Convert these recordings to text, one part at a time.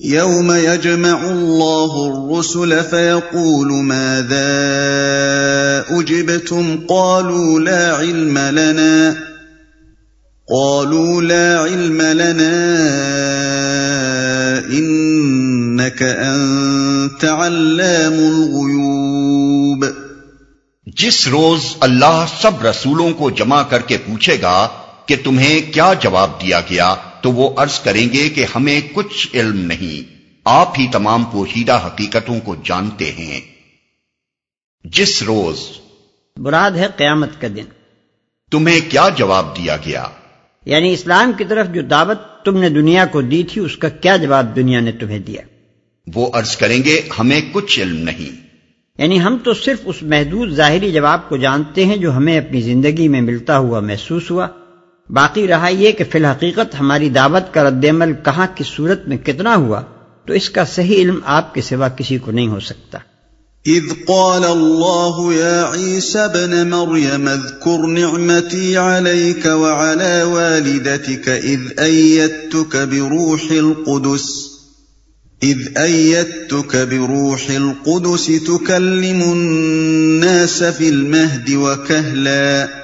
يوم يجمع الله الرسل فيقول ماذا اجبتم قالوا لا علم لنا قالوا لا علم لنا انك انت علام الغيوب جس روز اللہ سب رسولوں کو جمع کر کے پوچھے گا کہ تمہیں کیا جواب دیا گیا؟ تو وہ عرض کریں گے کہ ہمیں کچھ علم نہیں۔ آپ ہی تمام پوشیدہ حقیقتوں کو جانتے ہیں۔ جس روز براد ہے قیامت کا دن۔ تمہیں کیا جواب دیا گیا؟ یعنی اسلام کی طرف جو دعوت تم نے دنیا کو دی تھی اس کا کیا جواب دنیا نے تمہیں دیا؟ وہ عرض کریں گے ہمیں کچھ علم نہیں۔ یعنی ہم تو صرف اس محدود ظاہری جواب کو جانتے ہیں جو ہمیں اپنی زندگی میں ملتا ہوا محسوس ہوا۔ باقی رہا یہ کہ فی الحقیقت ہماری دعوت کا رد عمل کہاں کی صورت میں کتنا ہوا، تو اس کا صحیح علم آپ کے سوا کسی کو نہیں ہو سکتا۔ اذ قال الله يا عيسى ابن مريم اذكر نعمتي عليك وعلى والدتك اذ ايدتك بروح القدس، اذ ايدتك بروح القدس تكلم الناس في المهد وكهلا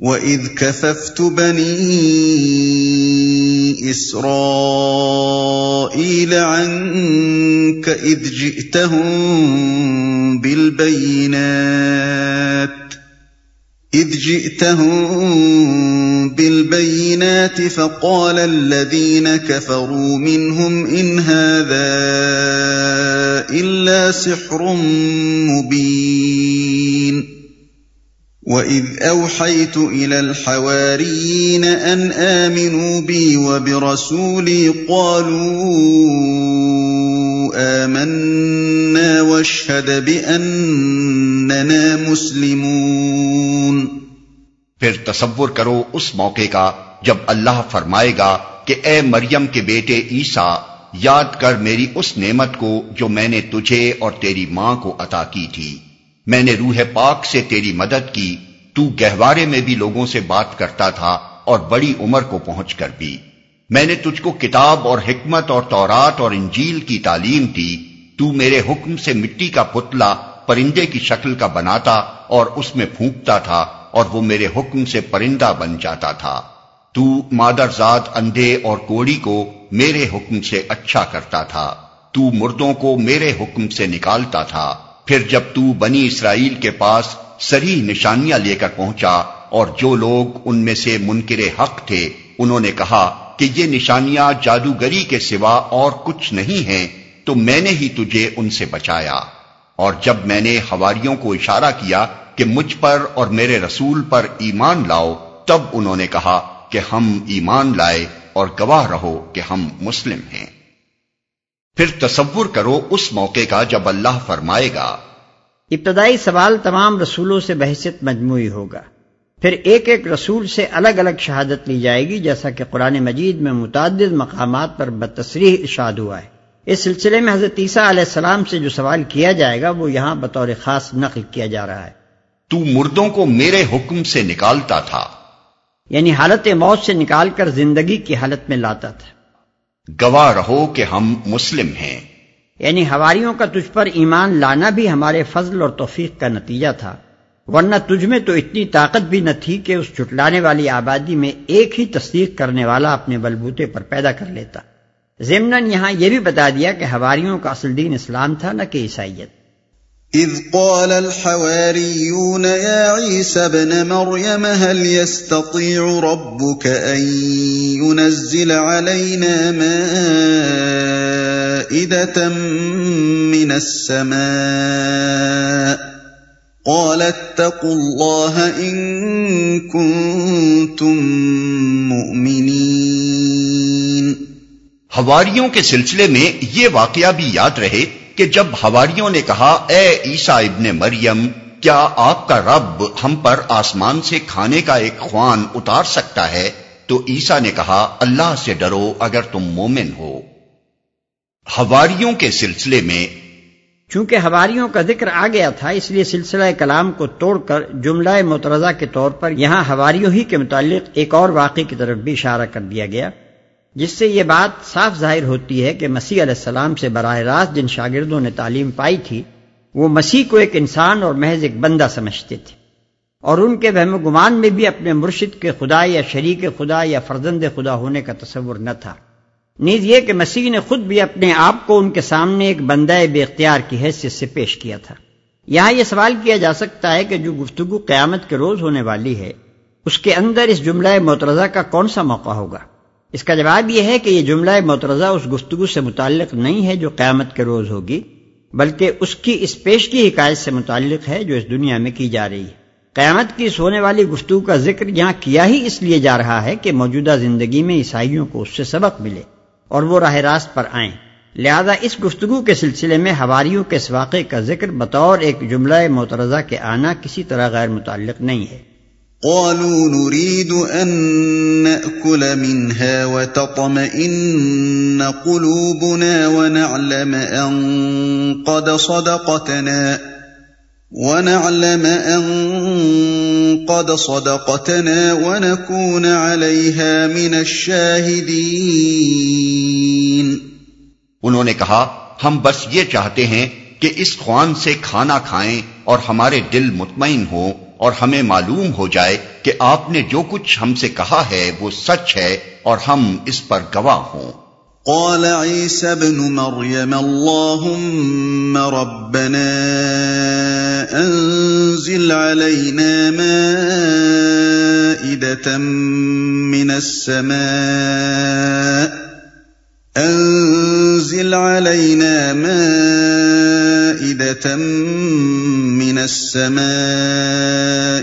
وَإِذْ كَفَفْتُ بَنِي إِسْرَائِيلَ عَنكَ إِذْ جِئْتَهُم بِالْبَيِّنَاتِ إِذْ جِئْتَهُم بِالْبَيِّنَاتِ فَقَالَ الَّذِينَ كَفَرُوا مِنْهُمْ إِنْ هَذَا إِلَّا سِحْرٌ مُبِينٌ وَإِذْ أَوْحَيْتُ إِلَى الْحَوَارِيِّينَ أَنْ آمِنُوا بِي وَبِرَسُولِي قَالُوا آمَنَّا وَاشْهَدْ بِأَنَّنَا مُسْلِمُونَ پھر تصور کرو اس موقع کا جب اللہ فرمائے گا کہ اے مریم کے بیٹے عیسیٰ، یاد کر میری اس نعمت کو جو میں نے تجھے اور تیری ماں کو عطا کی تھی۔ میں نے روح پاک سے تیری مدد کی، تو گہوارے میں بھی لوگوں سے بات کرتا تھا اور بڑی عمر کو پہنچ کر بھی۔ میں نے تجھ کو کتاب اور حکمت اور تورات اور انجیل کی تعلیم دی، تو میرے حکم سے مٹی کا پتلا پرندے کی شکل کا بناتا اور اس میں پھونکتا تھا اور وہ میرے حکم سے پرندہ بن جاتا تھا۔ تو مادر ذات اندھے اور کوڑی کو میرے حکم سے اچھا کرتا تھا، تو مردوں کو میرے حکم سے نکالتا تھا۔ پھر جب تو بنی اسرائیل کے پاس سری نشانیاں لے کر پہنچا اور جو لوگ ان میں سے منکر حق تھے، انہوں نے کہا کہ یہ نشانیاں جادوگری کے سوا اور کچھ نہیں ہیں، تو میں نے ہی تجھے ان سے بچایا۔ اور جب میں نے ہواریوں کو اشارہ کیا کہ مجھ پر اور میرے رسول پر ایمان لاؤ، تب انہوں نے کہا کہ ہم ایمان لائے اور گواہ رہو کہ ہم مسلم ہیں۔ پھر تصور کرو اس موقع کا جب اللہ فرمائے گا۔ ابتدائی سوال تمام رسولوں سے بحثیت مجموعی ہوگا۔ پھر ایک ایک رسول سے الگ الگ شہادت لی جائے گی جیسا کہ قرآن مجید میں متعدد مقامات پر بتصریح ارشاد ہوا ہے۔ اس سلسلے میں حضرت عیسیٰ علیہ السلام سے جو سوال کیا جائے گا وہ یہاں بطور خاص نقل کیا جا رہا ہے۔ تو مردوں کو میرے حکم سے نکالتا تھا۔ یعنی حالت موت سے نکال کر زندگی کی حالت میں لاتا تھا۔ گواہ رہو کہ ہم مسلم ہیں۔ یعنی ہواریوں کا تجھ پر ایمان لانا بھی ہمارے فضل اور توفیق کا نتیجہ تھا۔ ورنہ تجھ میں تو اتنی طاقت بھی نہ تھی کہ اس چٹلانے والی آبادی میں ایک ہی تصدیق کرنے والا اپنے بلبوتے پر پیدا کر لیتا۔ ضمن یہاں یہ بھی بتا دیا کہ ہواریوں کا اصل دین اسلام تھا نہ کہ عیسائیت۔ اذ قال الحواريون يا عيسى بن مريم هل يستطيع ربك ان ينزل علينا مائده من السماء؟ قال اتقوا الله ان كنتم مؤمنين. ہواریوں کے سلسلے میں یہ واقعہ بھی یاد رہے کہ جب ہواریوں نے کہا، اے عیسا ابن مریم، کیا آپ کا رب ہم پر آسمان سے کھانے کا ایک خوان اتار سکتا ہے؟ تو عیسا نے کہا، اللہ سے ڈرو اگر تم مومن ہو. ہواریوں کے سلسلے میں چونکہ ہواریوں کا ذکر آ گیا تھا، اس لیے سلسلہ کلام کو توڑ کر جملہ مترضہ کے طور پر یہاں ہواریوں ہی کے متعلق ایک اور واقعے کی طرف بھی اشارہ کر دیا گیا۔ جس سے یہ بات صاف ظاہر ہوتی ہے کہ مسیح علیہ السلام سے براہ راست جن شاگردوں نے تعلیم پائی تھی، وہ مسیح کو ایک انسان اور محض ایک بندہ سمجھتے تھے۔ اور ان کے وہم گمان میں بھی اپنے مرشد کے خدا یا شریک خدا یا فرزند خدا ہونے کا تصور نہ تھا۔ نیز یہ کہ مسیح نے خود بھی اپنے آپ کو ان کے سامنے ایک بندہ بے اختیار کی حیثیت سے پیش کیا تھا۔ یہاں یہ سوال کیا جا سکتا ہے کہ جو گفتگو قیامت کے روز ہونے والی ہے، اس کے اندر اس جملہ مترضہ کا کون سا موقع ہوگا؟ اس کا جواب یہ ہے کہ یہ جملہ مترضہ اس گفتگو سے متعلق نہیں ہے جو قیامت کے روز ہوگی، بلکہ اس کی اس پیش کی حکایت سے متعلق ہے جو اس دنیا میں کی جا رہی ہے۔ قیامت کی اس ہونے والی گفتگو کا ذکر یہاں کیا ہی اس لیے جا رہا ہے کہ موجودہ زندگی میں عیسائیوں کو اس سے سبق ملے اور وہ راہ راست پر آئیں۔ لہذا اس گفتگو کے سلسلے میں ہواریوں کے اس واقعے کا ذکر بطور ایک جملہ مترضہ کے آنا کسی طرح غیر متعلق نہیں ہے۔ قالوا نريد أن نأكل منها وتطمئن قلوبنا ونعلم أن قد صدقتنا ونعلم أن قد صدقتنا ونكون عليها من الشاهدين انہوں نے کہا، ہم بس یہ چاہتے ہیں کہ اس خوان سے کھانا کھائیں اور ہمارے دل مطمئن ہوں۔ اور ہمیں معلوم ہو جائے کہ آپ نے جو کچھ ہم سے کہا ہے وہ سچ ہے اور ہم اس پر گواہ ہوں۔ قال عيسى ابن مريم اللهم ربنا انزل علينا مائدة من السماء، انزل علينا مائدة من السماء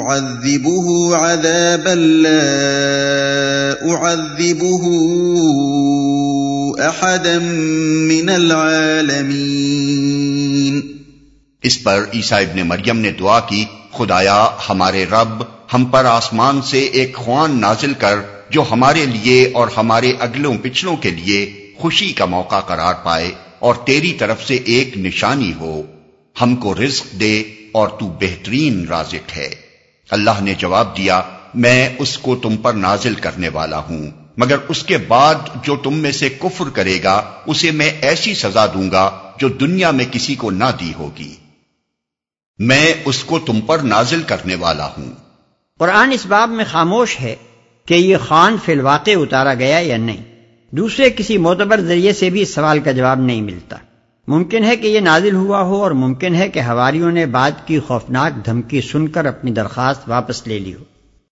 أعذبه عذابا لا أعذبه أحدا من العالمين۔ اس پر عیسیٰ ابن مریم نے دعا کی، خدایا، ہمارے رب ہم پر آسمان سے ایک خوان نازل کر، جو ہمارے لیے اور ہمارے اگلوں پچھلوں کے لیے خوشی کا موقع قرار پائے اور تیری طرف سے ایک نشانی ہو۔ ہم کو رزق دے اور تو بہترین رازق ہے۔ اللہ نے جواب دیا، میں اس کو تم پر نازل کرنے والا ہوں، مگر اس کے بعد جو تم میں سے کفر کرے گا، اسے میں ایسی سزا دوں گا جو دنیا میں کسی کو نہ دی ہوگی۔ میں اس کو تم پر نازل کرنے والا ہوں۔ قرآن اس باب میں خاموش ہے کہ یہ خان فی الواقع اتارا گیا یا نہیں۔ دوسرے کسی معتبر ذریعے سے بھی اس سوال کا جواب نہیں ملتا۔ ممکن ہے کہ یہ نازل ہوا ہو اور ممکن ہے کہ ہواریوں نے بعد کی خوفناک دھمکی سن کر اپنی درخواست واپس لے لی ہو۔